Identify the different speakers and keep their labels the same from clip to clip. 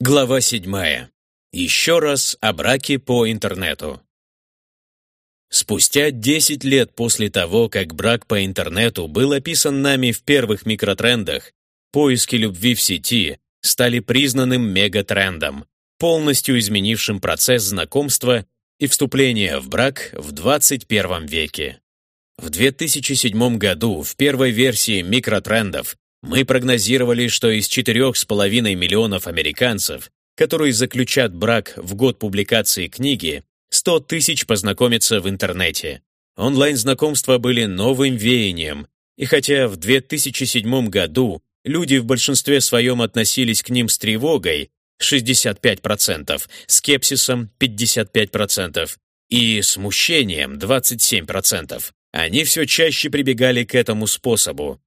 Speaker 1: Глава 7. Еще раз о браке по интернету. Спустя 10 лет после того, как брак по интернету был описан нами в первых микротрендах, поиски любви в сети стали признанным мегатрендом, полностью изменившим процесс знакомства и вступления в брак в 21 веке. В 2007 году в первой версии микротрендов мы прогнозировали, что из 4,5 миллионов американцев, которые заключат брак в год публикации книги, 100 тысяч познакомятся в интернете. Онлайн-знакомства были новым веянием, и хотя в 2007 году люди в большинстве своем относились к ним с тревогой, 65%, скепсисом 55% и смущением 27%, они все чаще прибегали к этому способу.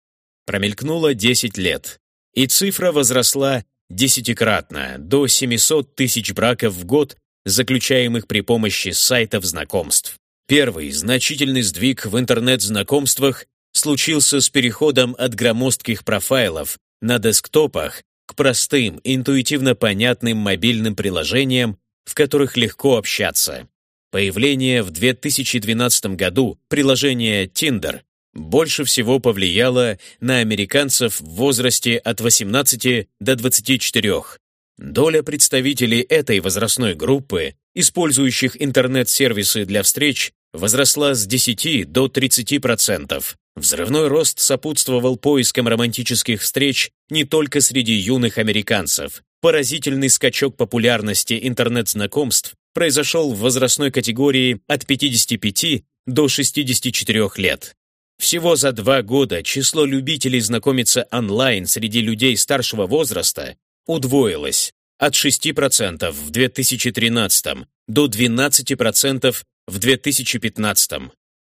Speaker 1: Промелькнуло 10 лет, и цифра возросла десятикратно, до 700 тысяч браков в год, заключаемых при помощи сайтов знакомств. Первый значительный сдвиг в интернет-знакомствах случился с переходом от громоздких профайлов на десктопах к простым, интуитивно понятным мобильным приложениям, в которых легко общаться. Появление в 2012 году приложения Tinder больше всего повлияло на американцев в возрасте от 18 до 24. Доля представителей этой возрастной группы, использующих интернет-сервисы для встреч, возросла с 10 до 30%. Взрывной рост сопутствовал поискам романтических встреч не только среди юных американцев. Поразительный скачок популярности интернет-знакомств произошел в возрастной категории от 55 до 64 лет. Всего за два года число любителей знакомиться онлайн среди людей старшего возраста удвоилось от 6% в 2013 до 12% в 2015.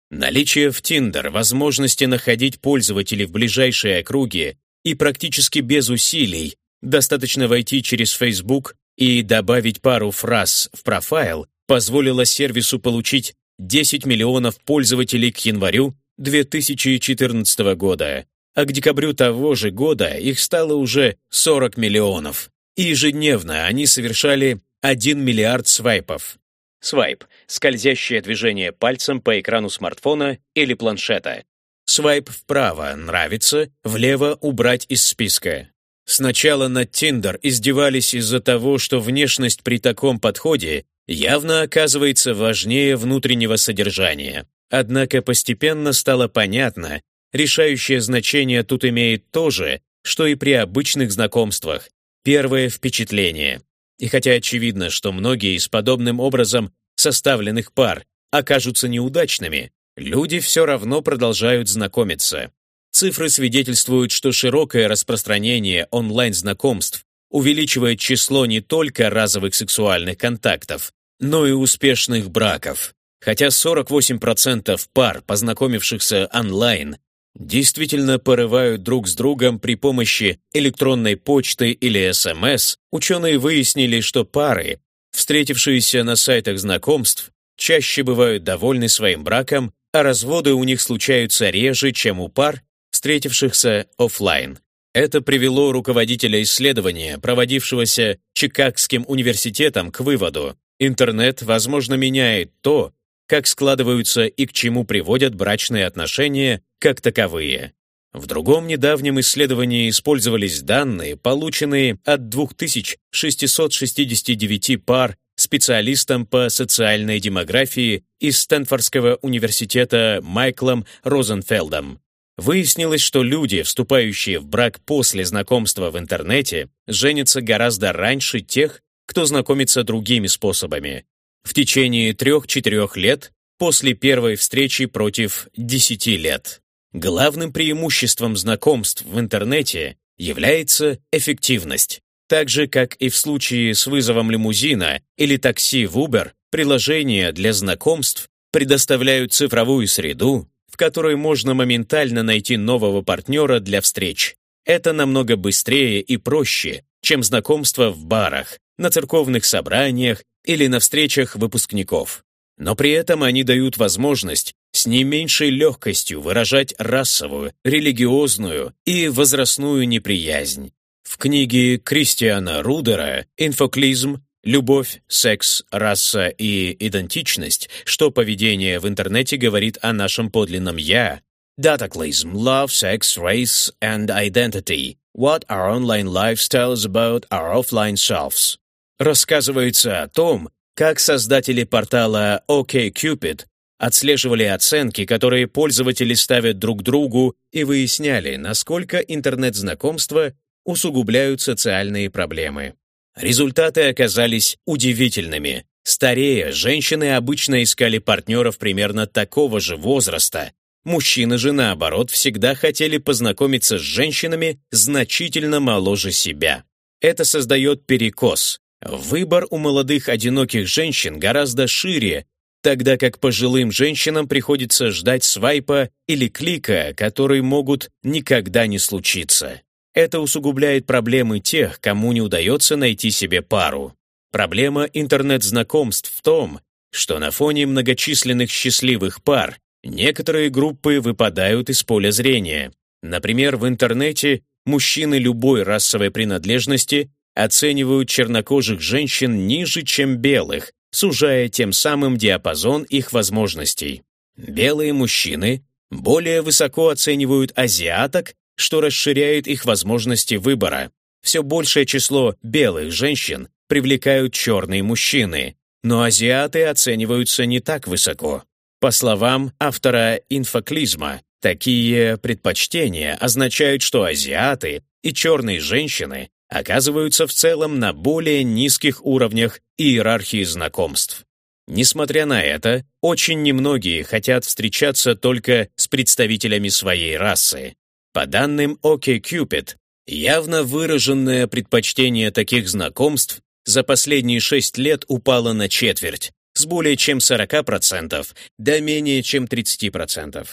Speaker 1: Наличие в Tinder возможности находить пользователей в ближайшие округе и практически без усилий достаточно войти через Facebook и добавить пару фраз в профайл позволило сервису получить 10 миллионов пользователей к январю 2014 года, а к декабрю того же года их стало уже 40 миллионов. И ежедневно они совершали 1 миллиард свайпов. Свайп – скользящее движение пальцем по экрану смартфона или планшета. Свайп вправо – нравится, влево – убрать из списка. Сначала над Tinder издевались из-за того, что внешность при таком подходе явно оказывается важнее внутреннего содержания. Однако постепенно стало понятно, решающее значение тут имеет то же, что и при обычных знакомствах – первое впечатление. И хотя очевидно, что многие из подобным образом составленных пар окажутся неудачными, люди все равно продолжают знакомиться. Цифры свидетельствуют, что широкое распространение онлайн-знакомств увеличивает число не только разовых сексуальных контактов, но и успешных браков. Хотя 48% пар, познакомившихся онлайн, действительно порывают друг с другом при помощи электронной почты или СМС, ученые выяснили, что пары, встретившиеся на сайтах знакомств, чаще бывают довольны своим браком, а разводы у них случаются реже, чем у пар, встретившихся офлайн. Это привело руководителя исследования, проводившегося Чикагским университетом, к выводу, интернет, возможно, меняет то, как складываются и к чему приводят брачные отношения как таковые. В другом недавнем исследовании использовались данные, полученные от 2669 пар специалистам по социальной демографии из Стэнфордского университета Майклом Розенфелдом. Выяснилось, что люди, вступающие в брак после знакомства в интернете, женятся гораздо раньше тех, кто знакомится другими способами в течение трех-четырех лет после первой встречи против десяти лет. Главным преимуществом знакомств в интернете является эффективность. Так же, как и в случае с вызовом лимузина или такси в Uber, приложения для знакомств предоставляют цифровую среду, в которой можно моментально найти нового партнера для встреч. Это намного быстрее и проще, чем знакомство в барах, на церковных собраниях или на встречах выпускников. Но при этом они дают возможность с не меньшей легкостью выражать расовую, религиозную и возрастную неприязнь. В книге Кристиана Рудера «Инфоклизм. Любовь, секс, раса и идентичность. Что поведение в интернете говорит о нашем подлинном «я» Dataclysm, Love, Sex, Race and Identity. What our online lives tells about our offline selves. Рассказывается о том, как создатели портала OkCupid отслеживали оценки, которые пользователи ставят друг другу и выясняли, насколько интернет-знакомства усугубляют социальные проблемы. Результаты оказались удивительными. Старея, женщины обычно искали партнеров примерно такого же возраста. Мужчины же, наоборот, всегда хотели познакомиться с женщинами значительно моложе себя. Это создает перекос. Выбор у молодых одиноких женщин гораздо шире, тогда как пожилым женщинам приходится ждать свайпа или клика, которые могут никогда не случиться. Это усугубляет проблемы тех, кому не удается найти себе пару. Проблема интернет-знакомств в том, что на фоне многочисленных счастливых пар некоторые группы выпадают из поля зрения. Например, в интернете мужчины любой расовой принадлежности оценивают чернокожих женщин ниже, чем белых, сужая тем самым диапазон их возможностей. Белые мужчины более высоко оценивают азиаток, что расширяет их возможности выбора. Все большее число белых женщин привлекают черные мужчины, но азиаты оцениваются не так высоко. По словам автора инфоклизма, такие предпочтения означают, что азиаты и черные женщины оказываются в целом на более низких уровнях иерархии знакомств. Несмотря на это, очень немногие хотят встречаться только с представителями своей расы. По данным OkCupid, явно выраженное предпочтение таких знакомств за последние шесть лет упало на четверть, с более чем 40% до менее чем 30%.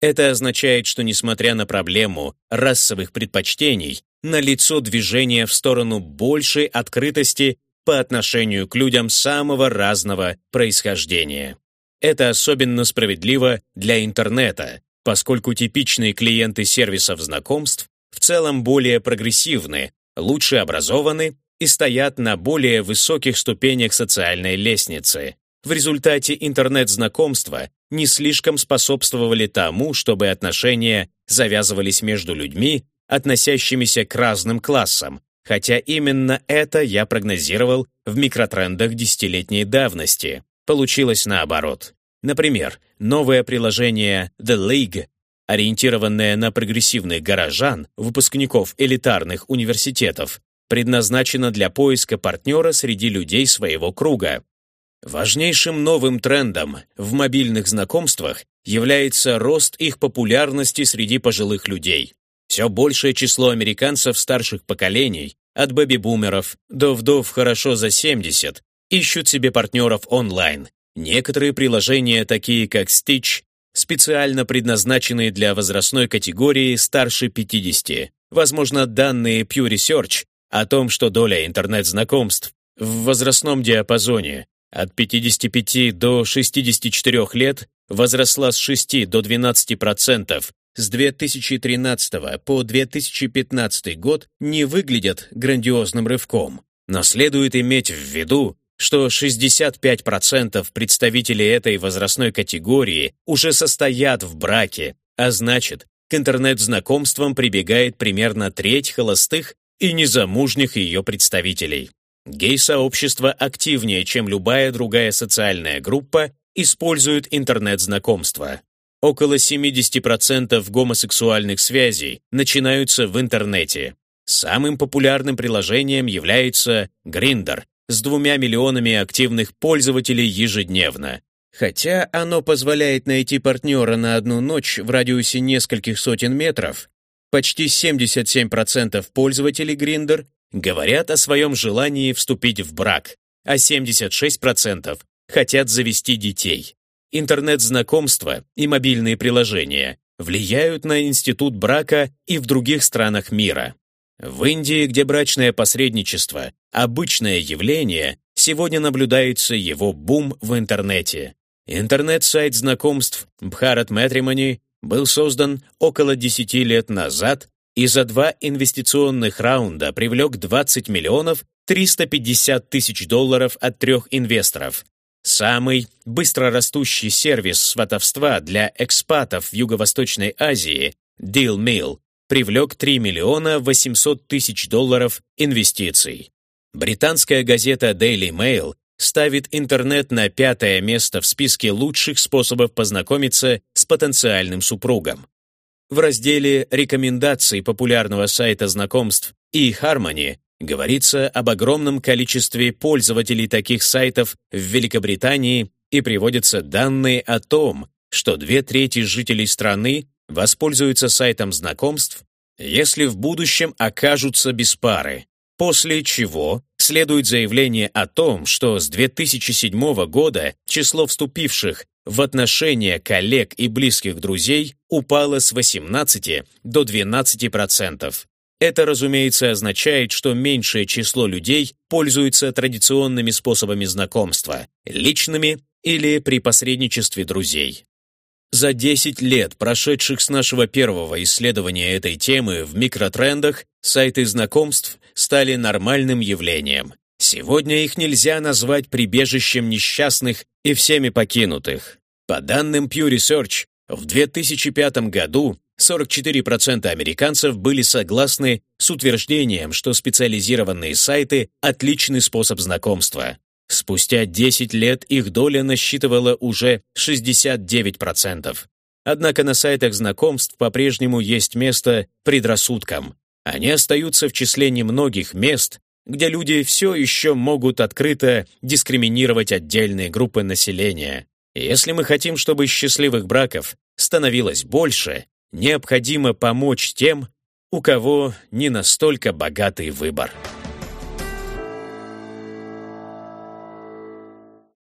Speaker 1: Это означает, что несмотря на проблему расовых предпочтений, налицо движение в сторону большей открытости по отношению к людям самого разного происхождения. Это особенно справедливо для интернета, поскольку типичные клиенты сервисов знакомств в целом более прогрессивны, лучше образованы и стоят на более высоких ступенях социальной лестницы. В результате интернет-знакомства не слишком способствовали тому, чтобы отношения завязывались между людьми, относящимися к разным классам, хотя именно это я прогнозировал в микротрендах десятилетней давности. Получилось наоборот. Например, новое приложение The League, ориентированное на прогрессивных горожан, выпускников элитарных университетов, предназначено для поиска партнера среди людей своего круга. Важнейшим новым трендом в мобильных знакомствах является рост их популярности среди пожилых людей. Все большее число американцев старших поколений, от бэби-бумеров до вдов хорошо за 70, ищут себе партнеров онлайн. Некоторые приложения, такие как Stitch, специально предназначенные для возрастной категории старше 50. Возможно, данные Pew Research о том, что доля интернет-знакомств в возрастном диапазоне от 55 до 64 лет возросла с 6 до 12% с 2013 по 2015 год не выглядят грандиозным рывком. Но следует иметь в виду, что 65% представителей этой возрастной категории уже состоят в браке, а значит, к интернет-знакомствам прибегает примерно треть холостых и незамужних ее представителей. Гей-сообщество активнее, чем любая другая социальная группа, использует интернет-знакомства. Около 70% гомосексуальных связей начинаются в интернете. Самым популярным приложением является Grindr с двумя миллионами активных пользователей ежедневно. Хотя оно позволяет найти партнера на одну ночь в радиусе нескольких сотен метров, почти 77% пользователей Grindr говорят о своем желании вступить в брак, а 76% хотят завести детей. Интернет-знакомства и мобильные приложения влияют на институт брака и в других странах мира. В Индии, где брачное посредничество – обычное явление, сегодня наблюдается его бум в интернете. Интернет-сайт знакомств Bharat Matrimony был создан около 10 лет назад и за два инвестиционных раунда привлек 20 миллионов 350 тысяч долларов от трех инвесторов. Самый быстрорастущий сервис сватовства для экспатов в Юго-Восточной Азии, DealMill, привлек 3 миллиона 800 тысяч долларов инвестиций. Британская газета Daily Mail ставит интернет на пятое место в списке лучших способов познакомиться с потенциальным супругом. В разделе «Рекомендации популярного сайта знакомств» и «Harmony» говорится об огромном количестве пользователей таких сайтов в Великобритании и приводятся данные о том, что две трети жителей страны воспользуются сайтом знакомств, если в будущем окажутся без пары, после чего следует заявление о том, что с 2007 года число вступивших в отношения коллег и близких друзей упало с 18 до 12%. Это, разумеется, означает, что меньшее число людей пользуются традиционными способами знакомства, личными или при посредничестве друзей. За 10 лет, прошедших с нашего первого исследования этой темы в микротрендах, сайты знакомств стали нормальным явлением. Сегодня их нельзя назвать прибежищем несчастных и всеми покинутых. По данным Pew Research, в 2005 году 44% американцев были согласны с утверждением, что специализированные сайты – отличный способ знакомства. Спустя 10 лет их доля насчитывала уже 69%. Однако на сайтах знакомств по-прежнему есть место предрассудкам. Они остаются в числе немногих мест, где люди все еще могут открыто дискриминировать отдельные группы населения. если мы хотим, чтобы счастливых браков становилось больше, необходимо помочь тем, у кого не настолько богатый выбор.